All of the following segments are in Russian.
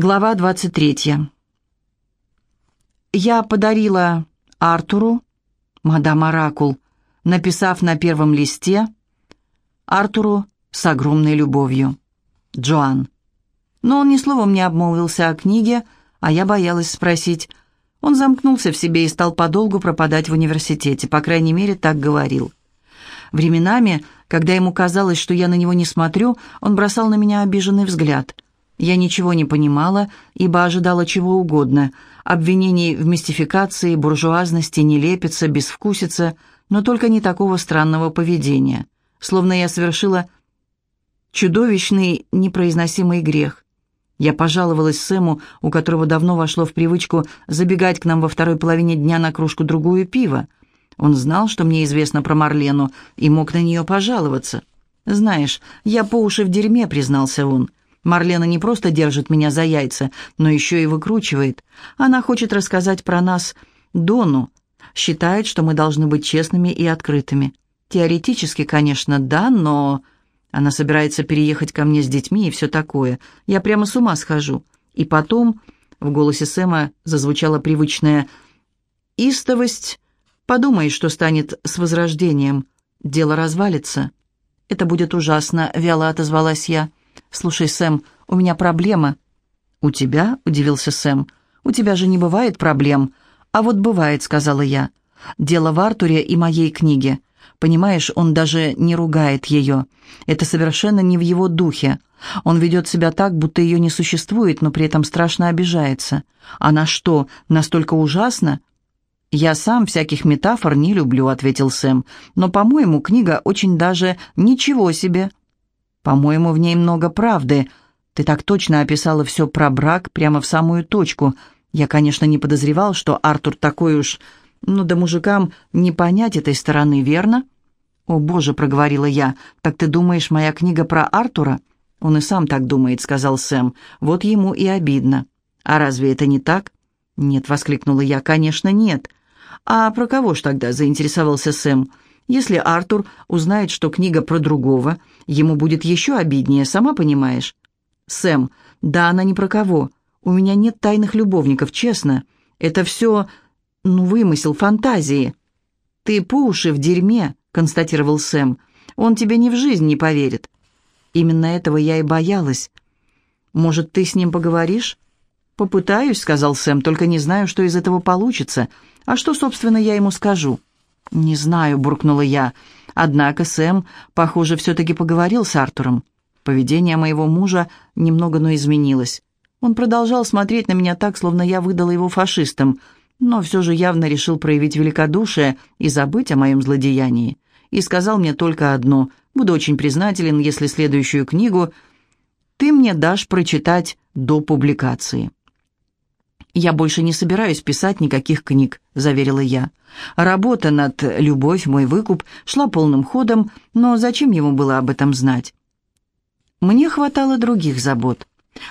Глава 23. Я подарила Артуру, мадам Оракул, написав на первом листе Артуру с огромной любовью. Джоан. Но он ни словом не обмолвился о книге, а я боялась спросить. Он замкнулся в себе и стал подолгу пропадать в университете, по крайней мере, так говорил. Временами, когда ему казалось, что я на него не смотрю, он бросал на меня обиженный взгляд – я ничего не понимала, ибо ожидала чего угодно. Обвинений в мистификации, буржуазности, нелепице, безвкусице, но только не такого странного поведения. Словно я совершила чудовищный, непроизносимый грех. Я пожаловалась Сэму, у которого давно вошло в привычку забегать к нам во второй половине дня на кружку-другую пива. Он знал, что мне известно про Марлену, и мог на нее пожаловаться. «Знаешь, я по уши в дерьме», — признался он. Марлена не просто держит меня за яйца, но еще и выкручивает. Она хочет рассказать про нас Дону. Считает, что мы должны быть честными и открытыми. Теоретически, конечно, да, но... Она собирается переехать ко мне с детьми и все такое. Я прямо с ума схожу. И потом... В голосе Сэма зазвучала привычная истовость. «Подумай, что станет с возрождением. Дело развалится». «Это будет ужасно», — вяло отозвалась я. «Слушай, Сэм, у меня проблема». «У тебя?» — удивился Сэм. «У тебя же не бывает проблем». «А вот бывает», — сказала я. «Дело в Артуре и моей книге. Понимаешь, он даже не ругает ее. Это совершенно не в его духе. Он ведет себя так, будто ее не существует, но при этом страшно обижается. Она что, настолько ужасна?» «Я сам всяких метафор не люблю», — ответил Сэм. «Но, по-моему, книга очень даже ничего себе». По-моему, в ней много правды. Ты так точно описала все про брак прямо в самую точку. Я, конечно, не подозревал, что Артур такой уж... Ну да мужикам не понять этой стороны, верно? «О, Боже», — проговорила я, — «так ты думаешь, моя книга про Артура?» «Он и сам так думает», — сказал Сэм. «Вот ему и обидно». «А разве это не так?» «Нет», — воскликнула я, — «конечно, нет». «А про кого ж тогда?» — заинтересовался Сэм. Если Артур узнает, что книга про другого, ему будет еще обиднее, сама понимаешь. Сэм, да она не про кого. У меня нет тайных любовников, честно. Это все, ну, вымысел фантазии. Ты по уши в дерьме, констатировал Сэм. Он тебе ни в жизнь не поверит. Именно этого я и боялась. Может, ты с ним поговоришь? «Попытаюсь», — сказал Сэм, — «только не знаю, что из этого получится. А что, собственно, я ему скажу?» «Не знаю», — буркнула я. Однако Сэм, похоже, все-таки поговорил с Артуром. Поведение моего мужа немного, но изменилось. Он продолжал смотреть на меня так, словно я выдала его фашистам, но все же явно решил проявить великодушие и забыть о моем злодеянии. И сказал мне только одно «Буду очень признателен, если следующую книгу ты мне дашь прочитать до публикации». «Я больше не собираюсь писать никаких книг», — заверила я. Работа над «Любовь, мой выкуп» шла полным ходом, но зачем ему было об этом знать? Мне хватало других забот.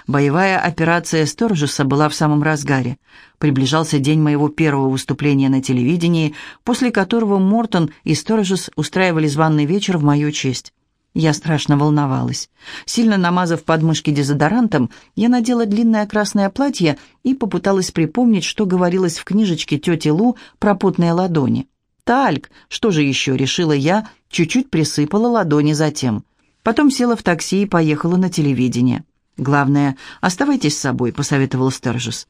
Боевая операция Сторжеса была в самом разгаре. Приближался день моего первого выступления на телевидении, после которого Мортон и Сторжес устраивали званный вечер в мою честь. Я страшно волновалась. Сильно намазав подмышки дезодорантом, я надела длинное красное платье и попыталась припомнить, что говорилось в книжечке тети Лу про потные ладони. «Тальк! Что же еще?» — решила я, чуть-чуть присыпала ладони затем. Потом села в такси и поехала на телевидение. «Главное, оставайтесь с собой», — посоветовал Стержес.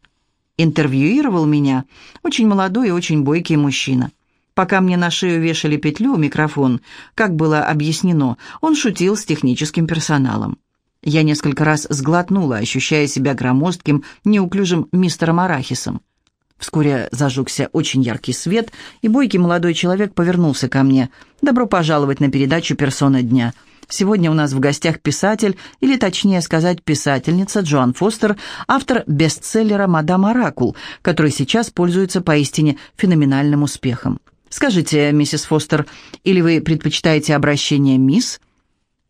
Интервьюировал меня очень молодой и очень бойкий мужчина. Пока мне на шею вешали петлю, микрофон, как было объяснено, он шутил с техническим персоналом. Я несколько раз сглотнула, ощущая себя громоздким, неуклюжим мистером Арахисом. Вскоре зажегся очень яркий свет, и бойкий молодой человек повернулся ко мне. «Добро пожаловать на передачу «Персона дня». Сегодня у нас в гостях писатель, или точнее сказать, писательница Джоан Фостер, автор бестселлера «Мадам Оракул», который сейчас пользуется поистине феноменальным успехом. «Скажите, миссис Фостер, или вы предпочитаете обращение «мисс»?»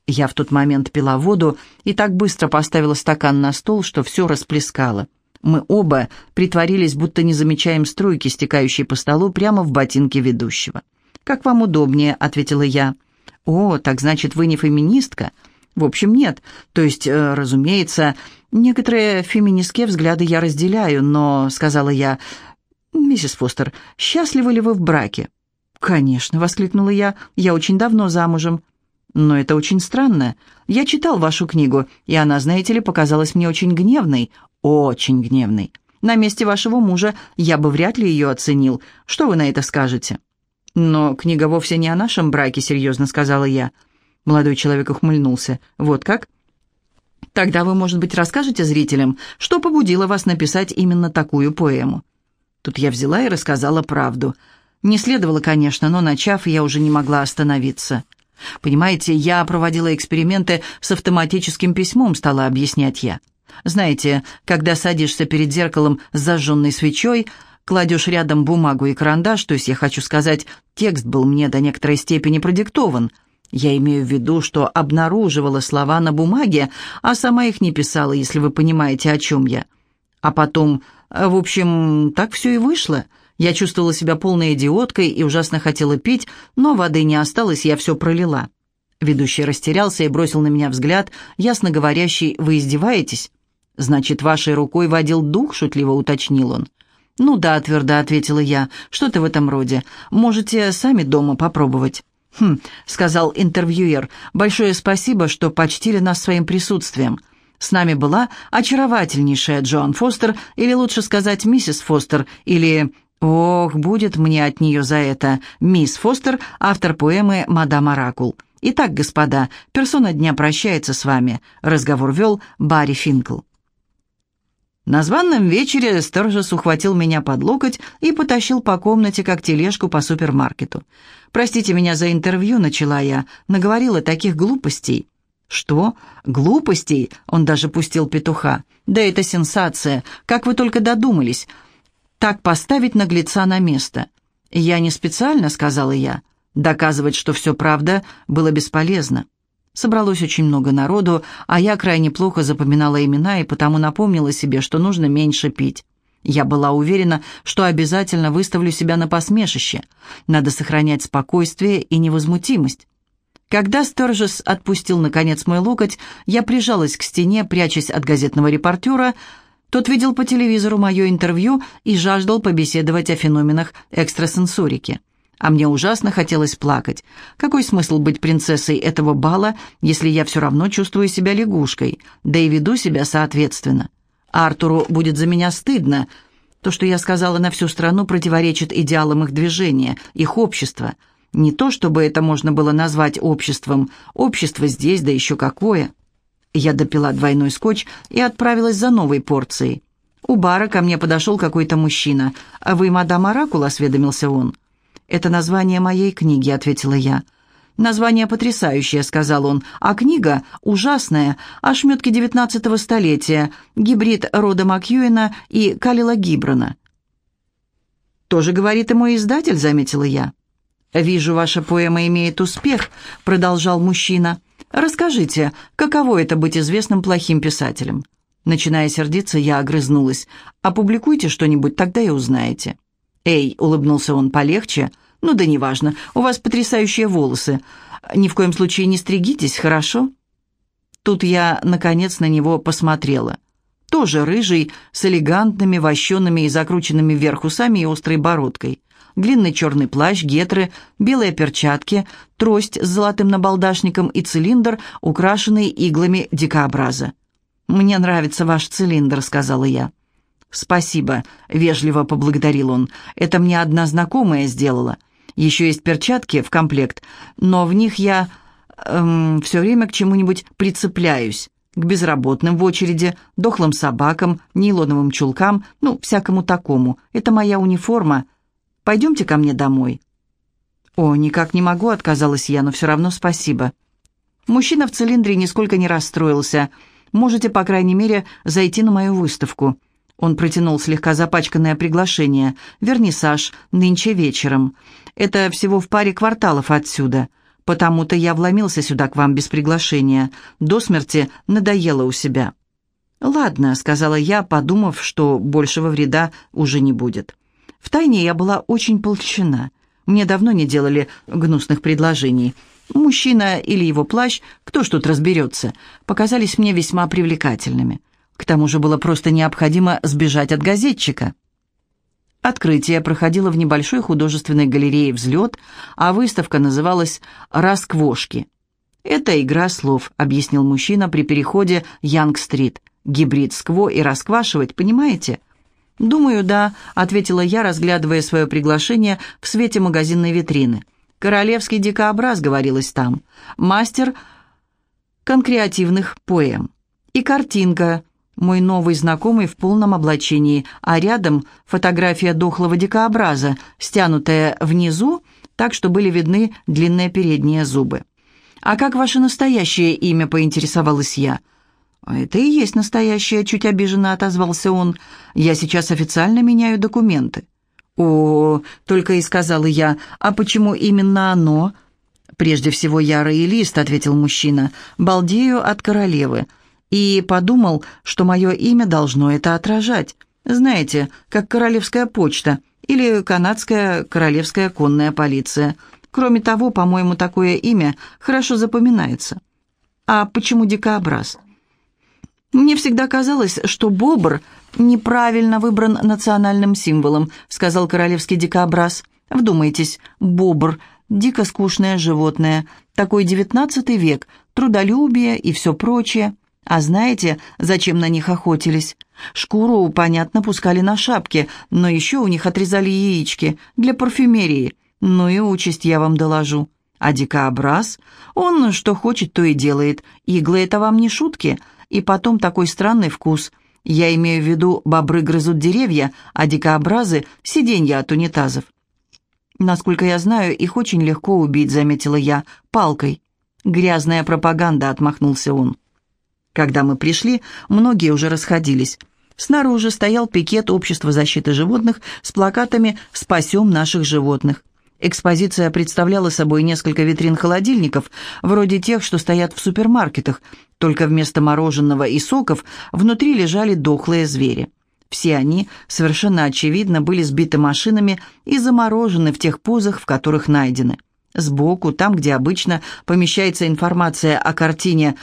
Я в тот момент пила воду и так быстро поставила стакан на стол, что все расплескало. Мы оба притворились, будто не замечаем струйки, стекающей по столу прямо в ботинке ведущего. «Как вам удобнее», — ответила я. «О, так значит, вы не феминистка?» «В общем, нет. То есть, э, разумеется, Некоторые феминистские взгляды я разделяю, но, — сказала я, — миссис Фостер, счастливы ли вы в браке? «Конечно», — воскликнула я, — «я очень давно замужем». «Но это очень странно. Я читал вашу книгу, и она, знаете ли, показалась мне очень гневной, очень гневной. На месте вашего мужа я бы вряд ли ее оценил. Что вы на это скажете?» «Но книга вовсе не о нашем браке», — серьезно сказала я. Молодой человек ухмыльнулся. «Вот как?» «Тогда вы, может быть, расскажете зрителям, что побудило вас написать именно такую поэму?» Тут я взяла и рассказала правду — не следовало, конечно, но, начав, я уже не могла остановиться. Понимаете, я проводила эксперименты с автоматическим письмом, стала объяснять я. Знаете, когда садишься перед зеркалом с зажженной свечой, кладешь рядом бумагу и карандаш, то есть, я хочу сказать, текст был мне до некоторой степени продиктован. Я имею в виду, что обнаруживала слова на бумаге, а сама их не писала, если вы понимаете, о чем я. А потом, в общем, так все и вышло — я чувствовала себя полной идиоткой и ужасно хотела пить, но воды не осталось, я все пролила. Ведущий растерялся и бросил на меня взгляд, ясно говорящий «Вы издеваетесь?» «Значит, вашей рукой водил дух?» — шутливо уточнил он. «Ну да», — твердо ответила я, — «что-то в этом роде. Можете сами дома попробовать». «Хм», — сказал интервьюер, — «большое спасибо, что почтили нас своим присутствием». С нами была очаровательнейшая Джоан Фостер, или лучше сказать миссис Фостер, или Ох, будет мне от нее за это. Мисс Фостер, автор поэмы «Мадам Оракул». Итак, господа, персона дня прощается с вами. Разговор вел Барри Финкл. На званном вечере Сторжес ухватил меня под локоть и потащил по комнате, как тележку по супермаркету. «Простите меня за интервью», — начала я, — наговорила таких глупостей. «Что? Глупостей?» — он даже пустил петуха. «Да это сенсация! Как вы только додумались! так поставить наглеца на место. «Я не специально», — сказала я. Доказывать, что все правда, было бесполезно. Собралось очень много народу, а я крайне плохо запоминала имена и потому напомнила себе, что нужно меньше пить. Я была уверена, что обязательно выставлю себя на посмешище. Надо сохранять спокойствие и невозмутимость. Когда Сторжес отпустил, наконец, мой локоть, я прижалась к стене, прячась от газетного репортера, тот видел по телевизору мое интервью и жаждал побеседовать о феноменах экстрасенсорики. А мне ужасно хотелось плакать. Какой смысл быть принцессой этого бала, если я все равно чувствую себя лягушкой, да и веду себя соответственно? Артуру будет за меня стыдно. То, что я сказала на всю страну, противоречит идеалам их движения, их общества. Не то, чтобы это можно было назвать обществом. Общество здесь, да еще какое. Я допила двойной скотч и отправилась за новой порцией. У бара ко мне подошел какой-то мужчина. «А вы мадам Оракул?» — осведомился он. «Это название моей книги», — ответила я. «Название потрясающее», — сказал он, «а книга ужасная, ошметки девятнадцатого столетия, гибрид Рода Макьюина и Калила Гибрана». «Тоже говорит и мой издатель», — заметила я. «Вижу, ваша поэма имеет успех», — продолжал мужчина. Расскажите, каково это быть известным плохим писателем?» Начиная сердиться, я огрызнулась. «Опубликуйте что-нибудь, тогда и узнаете». «Эй», — улыбнулся он, — «полегче?» «Ну да неважно, у вас потрясающие волосы. Ни в коем случае не стригитесь, хорошо?» Тут я, наконец, на него посмотрела. Тоже рыжий, с элегантными, вощенными и закрученными вверх усами и острой бородкой длинный черный плащ, гетры, белые перчатки, трость с золотым набалдашником и цилиндр, украшенный иглами дикообраза. «Мне нравится ваш цилиндр», — сказала я. «Спасибо», — вежливо поблагодарил он. «Это мне одна знакомая сделала. Еще есть перчатки в комплект, но в них я эм, все время к чему-нибудь прицепляюсь. К безработным в очереди, дохлым собакам, нейлоновым чулкам, ну, всякому такому. Это моя униформа. Пойдемте ко мне домой». «О, никак не могу», — отказалась я, — «но все равно спасибо». Мужчина в цилиндре нисколько не расстроился. «Можете, по крайней мере, зайти на мою выставку». Он протянул слегка запачканное приглашение. «Вернисаж, нынче вечером. Это всего в паре кварталов отсюда. Потому-то я вломился сюда к вам без приглашения. До смерти надоело у себя». «Ладно», — сказала я, подумав, что большего вреда уже не будет. Втайне я была очень полчена. Мне давно не делали гнусных предложений. Мужчина или его плащ, кто ж тут разберется, показались мне весьма привлекательными. К тому же было просто необходимо сбежать от газетчика. Открытие проходило в небольшой художественной галерее «Взлет», а выставка называлась «Расквошки». «Это игра слов», — объяснил мужчина при переходе Янг-стрит. «Гибрид скво и расквашивать, понимаете?» «Думаю, да», — ответила я, разглядывая свое приглашение в свете магазинной витрины. «Королевский дикообраз», — говорилось там. «Мастер конкреативных поэм». И картинка мой новый знакомый в полном облачении, а рядом фотография дохлого дикообраза, стянутая внизу, так что были видны длинные передние зубы. «А как ваше настоящее имя?» — поинтересовалась я. «А «Это и есть настоящее», — чуть обиженно отозвался он. «Я сейчас официально меняю документы». «О, — только и сказала я, — а почему именно оно?» «Прежде всего, я роялист», — ответил мужчина. «Балдею от королевы и подумал, что мое имя должно это отражать. Знаете, как королевская почта или канадская королевская конная полиция. Кроме того, по-моему, такое имя хорошо запоминается. А почему дикообраз? Мне всегда казалось, что бобр неправильно выбран национальным символом, сказал королевский дикообраз. Вдумайтесь, бобр – дико скучное животное, такой девятнадцатый век, трудолюбие и все прочее – а знаете, зачем на них охотились? Шкуру, понятно, пускали на шапки, но еще у них отрезали яички для парфюмерии. Ну и участь я вам доложу. А дикообраз? Он что хочет, то и делает. Иглы — это вам не шутки. И потом такой странный вкус. Я имею в виду, бобры грызут деревья, а дикообразы — сиденья от унитазов. Насколько я знаю, их очень легко убить, заметила я, палкой. Грязная пропаганда, отмахнулся он. Когда мы пришли, многие уже расходились. Снаружи стоял пикет Общества защиты животных с плакатами «Спасем наших животных». Экспозиция представляла собой несколько витрин-холодильников, вроде тех, что стоят в супермаркетах, только вместо мороженого и соков внутри лежали дохлые звери. Все они, совершенно очевидно, были сбиты машинами и заморожены в тех позах, в которых найдены. Сбоку, там, где обычно помещается информация о картине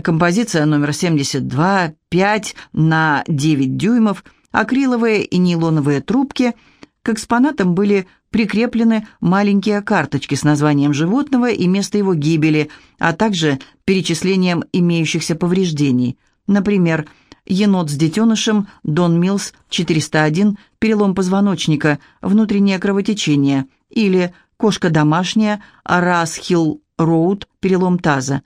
Композиция номер 72, 5 на 9 дюймов, акриловые и нейлоновые трубки. К экспонатам были прикреплены маленькие карточки с названием животного и место его гибели, а также перечислением имеющихся повреждений. Например, енот с детенышем, Дон Милс, 401, перелом позвоночника, внутреннее кровотечение, или кошка домашняя, Расхилл Роуд, перелом таза.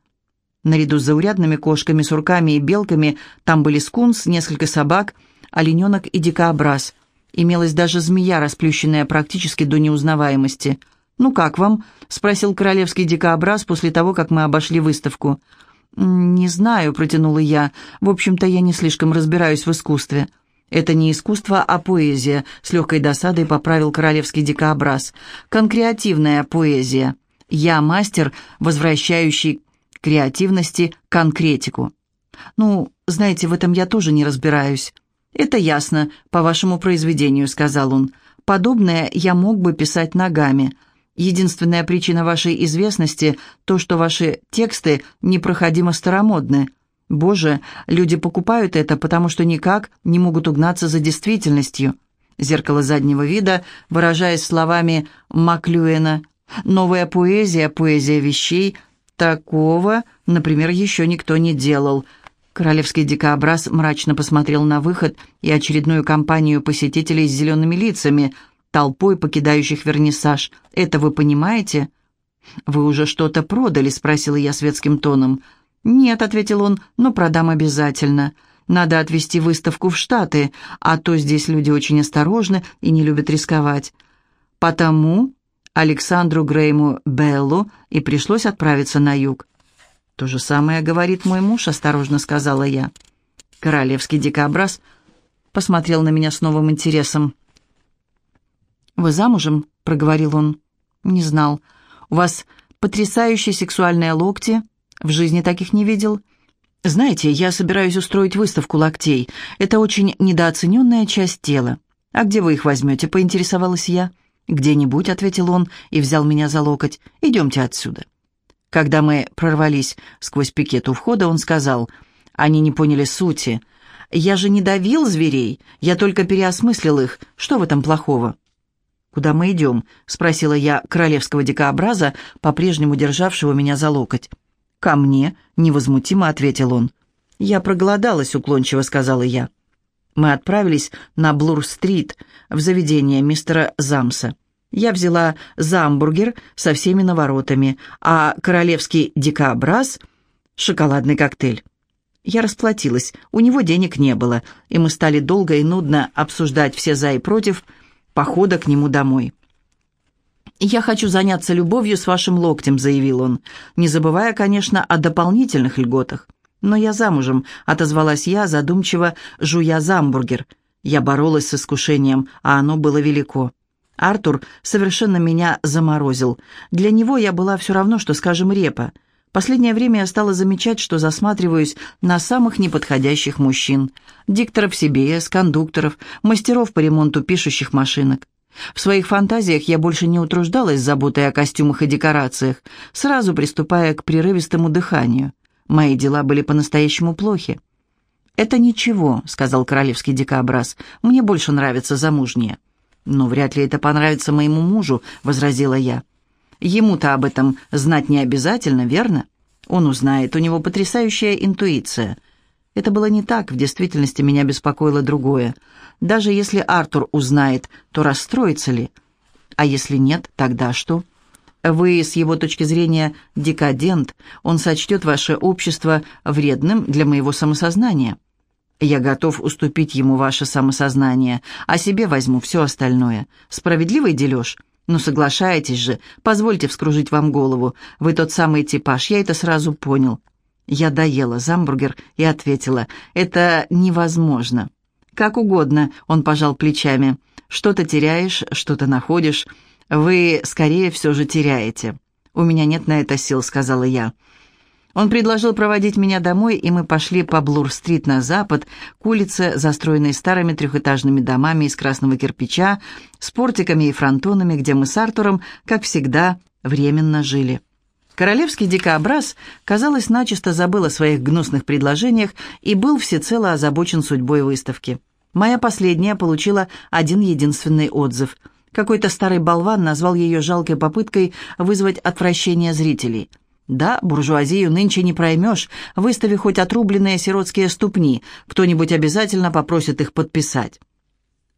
Наряду с заурядными кошками, сурками и белками там были скунс, несколько собак, олененок и дикообраз. Имелась даже змея, расплющенная практически до неузнаваемости. «Ну как вам?» — спросил королевский дикообраз после того, как мы обошли выставку. «Не знаю», — протянула я. «В общем-то, я не слишком разбираюсь в искусстве». «Это не искусство, а поэзия», — с легкой досадой поправил королевский дикообраз. «Конкреативная поэзия. Я мастер, возвращающий креативности конкретику. «Ну, знаете, в этом я тоже не разбираюсь». «Это ясно, по вашему произведению», — сказал он. «Подобное я мог бы писать ногами. Единственная причина вашей известности — то, что ваши тексты непроходимо старомодны. Боже, люди покупают это, потому что никак не могут угнаться за действительностью». Зеркало заднего вида, выражаясь словами Маклюэна, «Новая поэзия, поэзия вещей, Такого, например, еще никто не делал. Королевский дикообраз мрачно посмотрел на выход и очередную компанию посетителей с зелеными лицами, толпой покидающих вернисаж. «Это вы понимаете?» «Вы уже что-то продали?» — спросила я светским тоном. «Нет», — ответил он, — «но продам обязательно. Надо отвезти выставку в Штаты, а то здесь люди очень осторожны и не любят рисковать. Потому Александру Грейму Беллу и пришлось отправиться на юг. «То же самое говорит мой муж», — осторожно сказала я. Королевский дикобраз посмотрел на меня с новым интересом. «Вы замужем?» — проговорил он. «Не знал. У вас потрясающие сексуальные локти. В жизни таких не видел. Знаете, я собираюсь устроить выставку локтей. Это очень недооцененная часть тела. А где вы их возьмете?» — поинтересовалась я. «Где-нибудь», — ответил он и взял меня за локоть. «Идемте отсюда». Когда мы прорвались сквозь пикет у входа, он сказал, «Они не поняли сути. Я же не давил зверей, я только переосмыслил их. Что в этом плохого?» «Куда мы идем?» — спросила я королевского дикообраза, по-прежнему державшего меня за локоть. «Ко мне», — невозмутимо ответил он. «Я проголодалась», — уклончиво сказала я. Мы отправились на Блур-стрит, в заведение мистера Замса. Я взяла замбургер со всеми наворотами, а королевский дикообраз — шоколадный коктейль. Я расплатилась, у него денег не было, и мы стали долго и нудно обсуждать все за и против похода к нему домой. «Я хочу заняться любовью с вашим локтем», — заявил он, не забывая, конечно, о дополнительных льготах. «Но я замужем», — отозвалась я, задумчиво жуя замбургер. Я боролась с искушением, а оно было велико. Артур совершенно меня заморозил. Для него я была все равно, что, скажем, репа — Последнее время я стала замечать, что засматриваюсь на самых неподходящих мужчин. Дикторов CBS, кондукторов, мастеров по ремонту пишущих машинок. В своих фантазиях я больше не утруждалась заботой о костюмах и декорациях, сразу приступая к прерывистому дыханию. Мои дела были по-настоящему плохи. «Это ничего», — сказал королевский дикобраз. «Мне больше нравится замужнее». «Но вряд ли это понравится моему мужу», — возразила я. Ему-то об этом знать не обязательно, верно? Он узнает, у него потрясающая интуиция. Это было не так, в действительности меня беспокоило другое. Даже если Артур узнает, то расстроится ли? А если нет, тогда что? Вы, с его точки зрения, декадент, он сочтет ваше общество вредным для моего самосознания. Я готов уступить ему ваше самосознание, а себе возьму все остальное. Справедливый дележ — «Ну, соглашайтесь же, позвольте вскружить вам голову. Вы тот самый типаж, я это сразу понял». Я доела замбургер и ответила, «Это невозможно». «Как угодно», — он пожал плечами. «Что-то теряешь, что-то находишь. Вы, скорее, все же теряете». «У меня нет на это сил», — сказала я. Он предложил проводить меня домой, и мы пошли по Блур-стрит на запад, к улице, застроенной старыми трехэтажными домами из красного кирпича, с портиками и фронтонами, где мы с Артуром, как всегда, временно жили. Королевский дикообраз, казалось, начисто забыл о своих гнусных предложениях и был всецело озабочен судьбой выставки. Моя последняя получила один единственный отзыв. Какой-то старый болван назвал ее жалкой попыткой вызвать отвращение зрителей – да, буржуазию нынче не проймешь, выстави хоть отрубленные сиротские ступни, кто-нибудь обязательно попросит их подписать.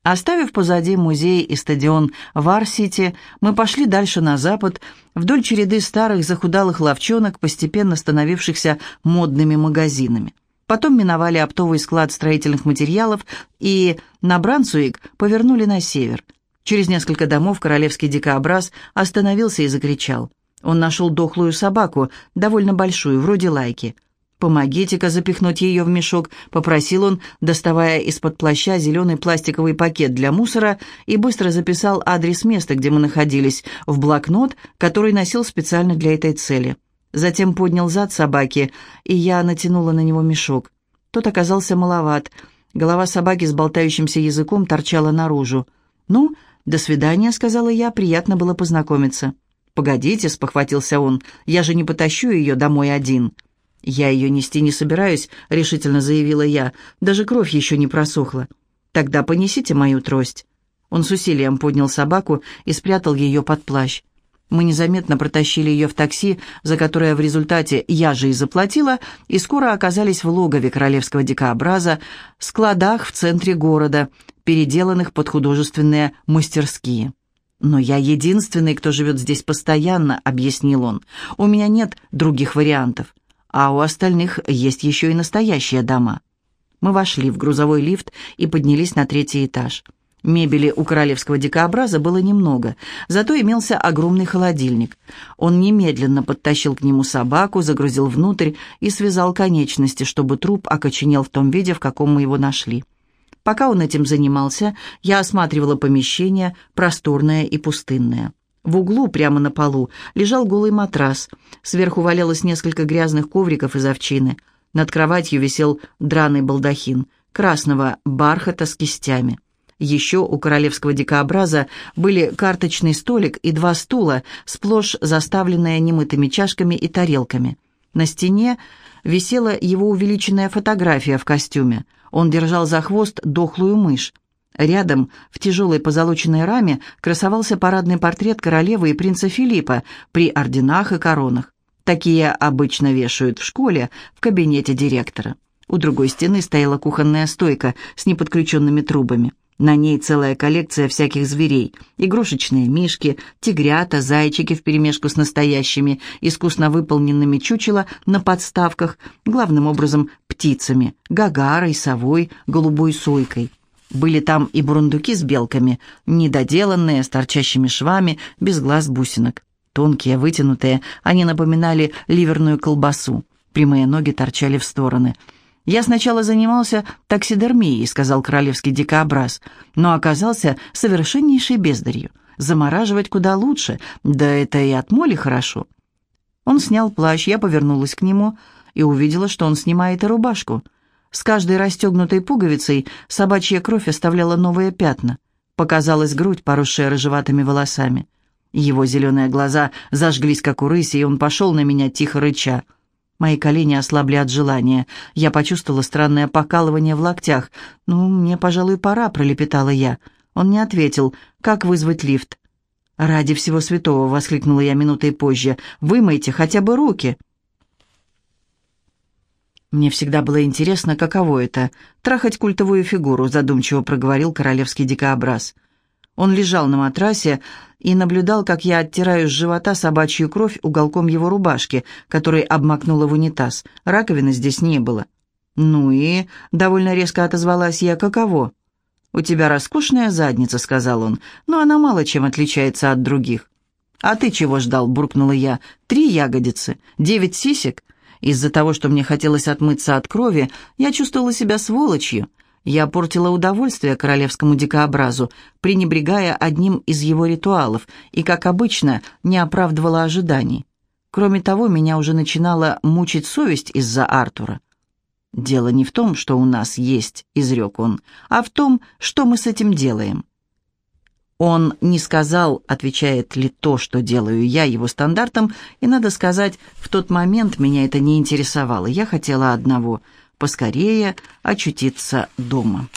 Оставив позади музей и стадион Вар-Сити, мы пошли дальше на запад, вдоль череды старых захудалых ловчонок, постепенно становившихся модными магазинами. Потом миновали оптовый склад строительных материалов и на Брансуик повернули на север. Через несколько домов королевский дикообраз остановился и закричал. Он нашел дохлую собаку, довольно большую, вроде лайки. «Помогите-ка запихнуть ее в мешок», — попросил он, доставая из-под плаща зеленый пластиковый пакет для мусора и быстро записал адрес места, где мы находились, в блокнот, который носил специально для этой цели. Затем поднял зад собаки, и я натянула на него мешок. Тот оказался маловат. Голова собаки с болтающимся языком торчала наружу. «Ну, до свидания», — сказала я, — «приятно было познакомиться». «Погодите», — спохватился он, — «я же не потащу ее домой один». «Я ее нести не собираюсь», — решительно заявила я. «Даже кровь еще не просохла». «Тогда понесите мою трость». Он с усилием поднял собаку и спрятал ее под плащ. Мы незаметно протащили ее в такси, за которое в результате я же и заплатила, и скоро оказались в логове королевского дикообраза, складах в центре города, переделанных под художественные мастерские. «Но я единственный, кто живет здесь постоянно», — объяснил он. «У меня нет других вариантов, а у остальных есть еще и настоящие дома». Мы вошли в грузовой лифт и поднялись на третий этаж. Мебели у королевского дикообраза было немного, зато имелся огромный холодильник. Он немедленно подтащил к нему собаку, загрузил внутрь и связал конечности, чтобы труп окоченел в том виде, в каком мы его нашли. Пока он этим занимался, я осматривала помещение, просторное и пустынное. В углу, прямо на полу, лежал голый матрас. Сверху валялось несколько грязных ковриков из овчины. Над кроватью висел драный балдахин, красного бархата с кистями. Еще у королевского дикообраза были карточный столик и два стула, сплошь заставленные немытыми чашками и тарелками. На стене висела его увеличенная фотография в костюме. Он держал за хвост дохлую мышь. Рядом, в тяжелой позолоченной раме, красовался парадный портрет королевы и принца Филиппа при орденах и коронах. Такие обычно вешают в школе, в кабинете директора. У другой стены стояла кухонная стойка с неподключенными трубами. На ней целая коллекция всяких зверей. Игрушечные мишки, тигрята, зайчики вперемешку с настоящими, искусно выполненными чучела на подставках, главным образом птицами, гагарой, совой, голубой сойкой. Были там и бурундуки с белками, недоделанные, с торчащими швами, без глаз бусинок. Тонкие, вытянутые, они напоминали ливерную колбасу. Прямые ноги торчали в стороны – «Я сначала занимался таксидермией», — сказал королевский дикообраз, «но оказался совершеннейшей бездарью. Замораживать куда лучше, да это и от моли хорошо». Он снял плащ, я повернулась к нему и увидела, что он снимает и рубашку. С каждой расстегнутой пуговицей собачья кровь оставляла новые пятна. Показалась грудь, поросшая рыжеватыми волосами. Его зеленые глаза зажглись, как у рыси, и он пошел на меня, тихо рыча. Мои колени ослабли от желания. Я почувствовала странное покалывание в локтях. «Ну, мне, пожалуй, пора», — пролепетала я. Он не ответил. «Как вызвать лифт?» «Ради всего святого!» — воскликнула я минутой позже. «Вымойте хотя бы руки!» «Мне всегда было интересно, каково это — трахать культовую фигуру», — задумчиво проговорил королевский дикообраз. Он лежал на матрасе и наблюдал, как я оттираю с живота собачью кровь уголком его рубашки, который обмакнула в унитаз. Раковины здесь не было. «Ну и...» — довольно резко отозвалась я. «Каково?» «У тебя роскошная задница», — сказал он, — «но она мало чем отличается от других». «А ты чего ждал?» — буркнула я. «Три ягодицы, девять сисек». Из-за того, что мне хотелось отмыться от крови, я чувствовала себя сволочью. Я портила удовольствие королевскому дикообразу, пренебрегая одним из его ритуалов, и, как обычно, не оправдывала ожиданий. Кроме того, меня уже начинала мучить совесть из-за Артура. «Дело не в том, что у нас есть», — изрек он, — «а в том, что мы с этим делаем». Он не сказал, отвечает ли то, что делаю я, его стандартам, и, надо сказать, в тот момент меня это не интересовало. Я хотела одного — поскорее очутиться дома.